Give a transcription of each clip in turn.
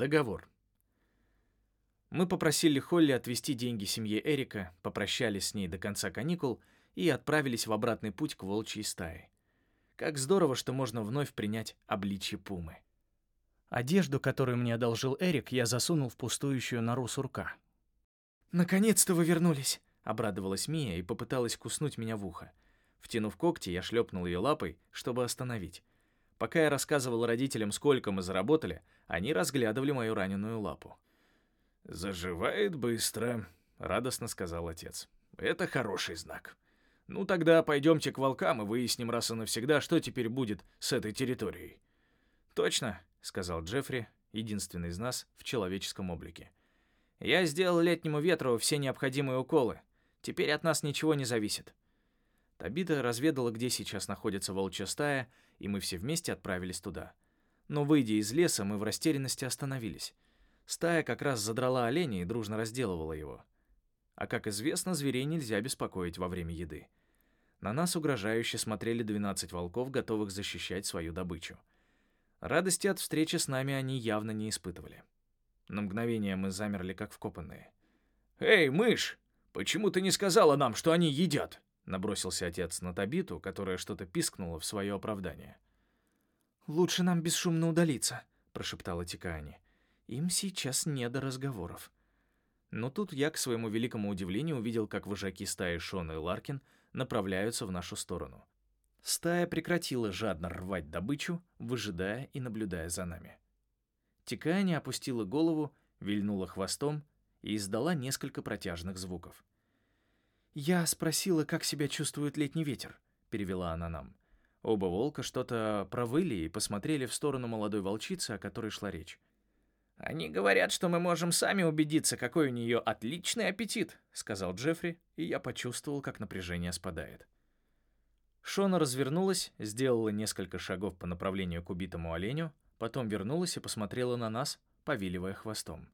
Договор. Мы попросили Холли отвезти деньги семье Эрика, попрощались с ней до конца каникул и отправились в обратный путь к волчьей стае. Как здорово, что можно вновь принять обличье пумы. Одежду, которую мне одолжил Эрик, я засунул в пустующую нору сурка. «Наконец-то вы вернулись!» — обрадовалась Мия и попыталась куснуть меня в ухо. Втянув когти, я шлепнул ее лапой, чтобы остановить. Пока я рассказывал родителям, сколько мы заработали, они разглядывали мою раненую лапу. «Заживает быстро», — радостно сказал отец. «Это хороший знак. Ну тогда пойдемте к волкам и выясним раз и навсегда, что теперь будет с этой территорией». «Точно», — сказал Джеффри, единственный из нас в человеческом облике. «Я сделал летнему ветру все необходимые уколы. Теперь от нас ничего не зависит». Табита разведала, где сейчас находится волчья стая, и мы все вместе отправились туда. Но, выйдя из леса, мы в растерянности остановились. Стая как раз задрала оленя и дружно разделывала его. А как известно, зверей нельзя беспокоить во время еды. На нас угрожающе смотрели 12 волков, готовых защищать свою добычу. Радости от встречи с нами они явно не испытывали. На мгновение мы замерли, как вкопанные. «Эй, мышь, почему ты не сказала нам, что они едят?» Набросился отец на Табиту, которая что-то пискнула в свое оправдание. «Лучше нам бесшумно удалиться», — прошептала Тикаани. Им сейчас не до разговоров. Но тут я, к своему великому удивлению, увидел, как вожаки стаи Шона и Ларкин направляются в нашу сторону. Стая прекратила жадно рвать добычу, выжидая и наблюдая за нами. Тикаани опустила голову, вильнула хвостом и издала несколько протяжных звуков. «Я спросила, как себя чувствует летний ветер», — перевела она нам. Оба волка что-то провыли и посмотрели в сторону молодой волчицы, о которой шла речь. «Они говорят, что мы можем сами убедиться, какой у нее отличный аппетит», — сказал Джеффри, и я почувствовал, как напряжение спадает. Шона развернулась, сделала несколько шагов по направлению к убитому оленю, потом вернулась и посмотрела на нас, повиливая хвостом.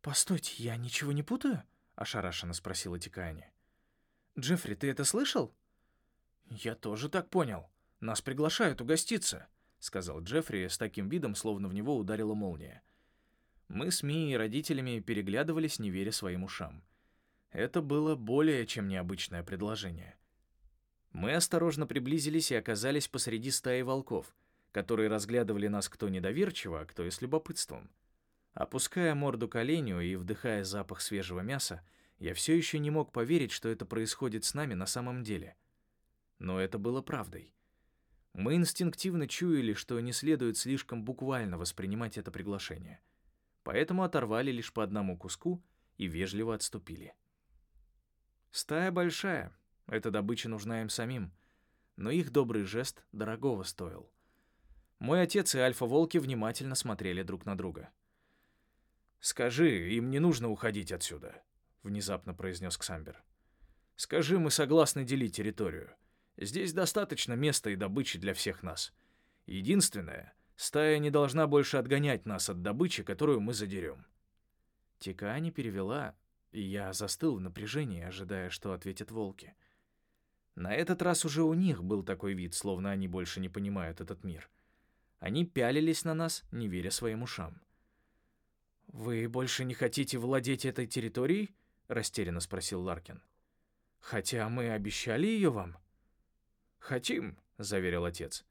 «Постойте, я ничего не путаю?» — ошарашенно спросила Тикани. «Джеффри, ты это слышал?» «Я тоже так понял. Нас приглашают угоститься», — сказал Джеффри с таким видом, словно в него ударила молния. Мы с Мией и родителями переглядывались, не веря своим ушам. Это было более чем необычное предложение. Мы осторожно приблизились и оказались посреди стаи волков, которые разглядывали нас кто недоверчиво, а кто и с любопытством. Опуская морду к оленю и вдыхая запах свежего мяса, я все еще не мог поверить, что это происходит с нами на самом деле. Но это было правдой. Мы инстинктивно чуяли, что не следует слишком буквально воспринимать это приглашение. Поэтому оторвали лишь по одному куску и вежливо отступили. Стая большая, эта добыча нужна им самим, но их добрый жест дорогого стоил. Мой отец и альфа-волки внимательно смотрели друг на друга. «Скажи, им не нужно уходить отсюда», — внезапно произнес Ксамбер. «Скажи, мы согласны делить территорию. Здесь достаточно места и добычи для всех нас. Единственное, стая не должна больше отгонять нас от добычи, которую мы задерем». Тикаани перевела, и я застыл в напряжении, ожидая, что ответят волки. На этот раз уже у них был такой вид, словно они больше не понимают этот мир. Они пялились на нас, не веря своим ушам. «Вы больше не хотите владеть этой территорией?» — растерянно спросил Ларкин. «Хотя мы обещали ее вам». «Хотим», — заверил отец.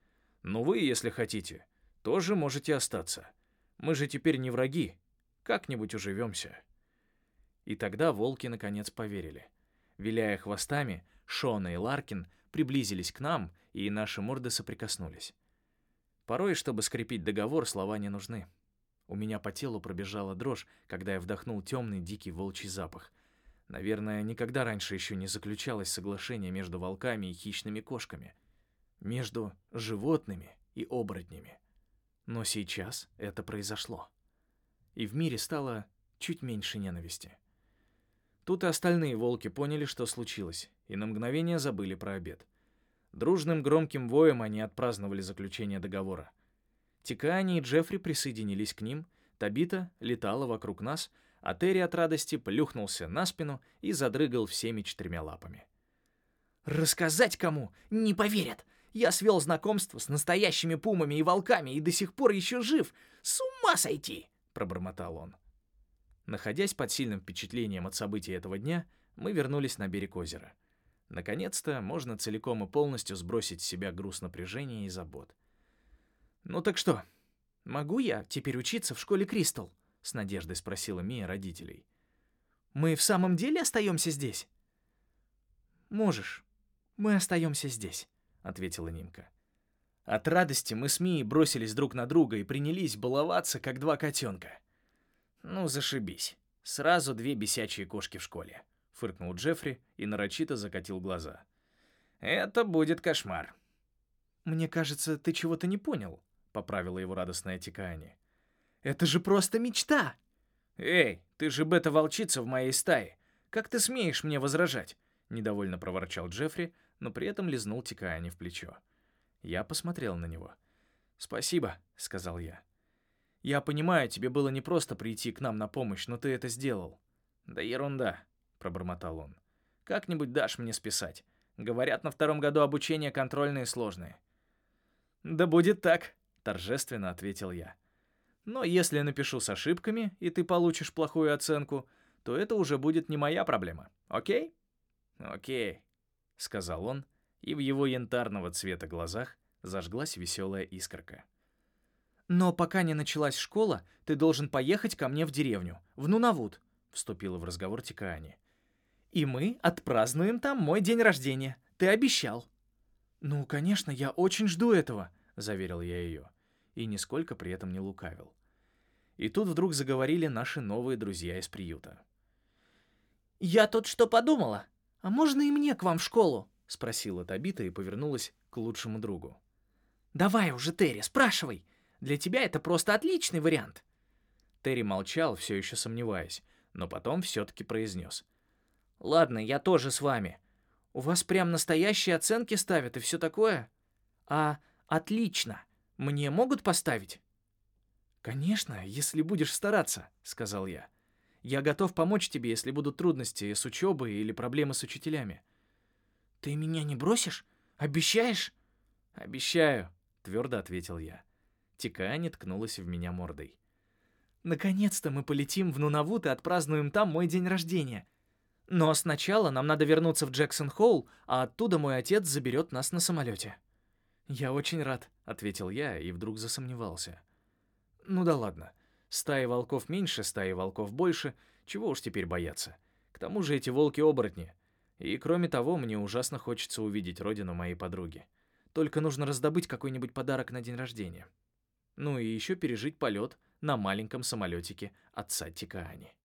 «Но вы, если хотите, тоже можете остаться. Мы же теперь не враги. Как-нибудь уживемся». И тогда волки наконец поверили. Виляя хвостами, Шона и Ларкин приблизились к нам, и наши морды соприкоснулись. Порой, чтобы скрепить договор, слова не нужны. У меня по телу пробежала дрожь, когда я вдохнул темный дикий волчий запах. Наверное, никогда раньше еще не заключалось соглашение между волками и хищными кошками. Между животными и оборотнями. Но сейчас это произошло. И в мире стало чуть меньше ненависти. Тут и остальные волки поняли, что случилось, и на мгновение забыли про обед. Дружным громким воем они отпраздновали заключение договора. Тикаани и Джеффри присоединились к ним, Табита летала вокруг нас — а Терри от радости плюхнулся на спину и задрыгал всеми четырьмя лапами. «Рассказать кому? Не поверят! Я свел знакомство с настоящими пумами и волками и до сих пор еще жив. С ума сойти!» — пробормотал он. Находясь под сильным впечатлением от событий этого дня, мы вернулись на берег озера. Наконец-то можно целиком и полностью сбросить с себя груз напряжения и забот. «Ну так что, могу я теперь учиться в школе Кристал?» — с надеждой спросила Мия родителей. «Мы в самом деле остаемся здесь?» «Можешь. Мы остаемся здесь», — ответила Нимка. От радости мы с Мией бросились друг на друга и принялись баловаться, как два котенка. «Ну, зашибись. Сразу две бесячие кошки в школе», — фыркнул Джеффри и нарочито закатил глаза. «Это будет кошмар». «Мне кажется, ты чего-то не понял», — поправила его радостная Тикаани. «Это же просто мечта!» «Эй, ты же бета-волчица в моей стае. Как ты смеешь мне возражать?» — недовольно проворчал Джеффри, но при этом лизнул Тикаани в плечо. Я посмотрел на него. «Спасибо», — сказал я. «Я понимаю, тебе было непросто прийти к нам на помощь, но ты это сделал». «Да ерунда», — пробормотал он. «Как-нибудь дашь мне списать. Говорят, на втором году обучения контрольные сложные». «Да будет так», — торжественно ответил я. «Но если напишу с ошибками, и ты получишь плохую оценку, то это уже будет не моя проблема, окей?» «Окей», — сказал он, и в его янтарного цвета глазах зажглась веселая искорка. «Но пока не началась школа, ты должен поехать ко мне в деревню, в Нунавуд», — вступила в разговор Тикаани. «И мы отпразднуем там мой день рождения. Ты обещал». «Ну, конечно, я очень жду этого», — заверил я ее. И нисколько при этом не лукавил. И тут вдруг заговорили наши новые друзья из приюта. «Я тут что подумала. А можно и мне к вам в школу?» — спросила Табита и повернулась к лучшему другу. «Давай уже, Терри, спрашивай. Для тебя это просто отличный вариант». Терри молчал, все еще сомневаясь, но потом все-таки произнес. «Ладно, я тоже с вами. У вас прям настоящие оценки ставят и все такое? А, отлично. Мне могут поставить?» «Конечно, если будешь стараться», — сказал я. «Я готов помочь тебе, если будут трудности с учебой или проблемы с учителями. «Ты меня не бросишь? Обещаешь?» «Обещаю», — твердо ответил я. Тикаани ткнулась в меня мордой. «Наконец-то мы полетим в Нунавут и отпразднуем там мой день рождения. Но сначала нам надо вернуться в Джексон-Холл, а оттуда мой отец заберет нас на самолете». «Я очень рад», — ответил я и вдруг засомневался. «Ну да ладно. Стаи волков меньше, стаи волков больше. Чего уж теперь бояться? К тому же эти волки-оборотни. И кроме того, мне ужасно хочется увидеть родину моей подруги. Только нужно раздобыть какой-нибудь подарок на день рождения. Ну и еще пережить полет на маленьком самолетике отца Тикаани.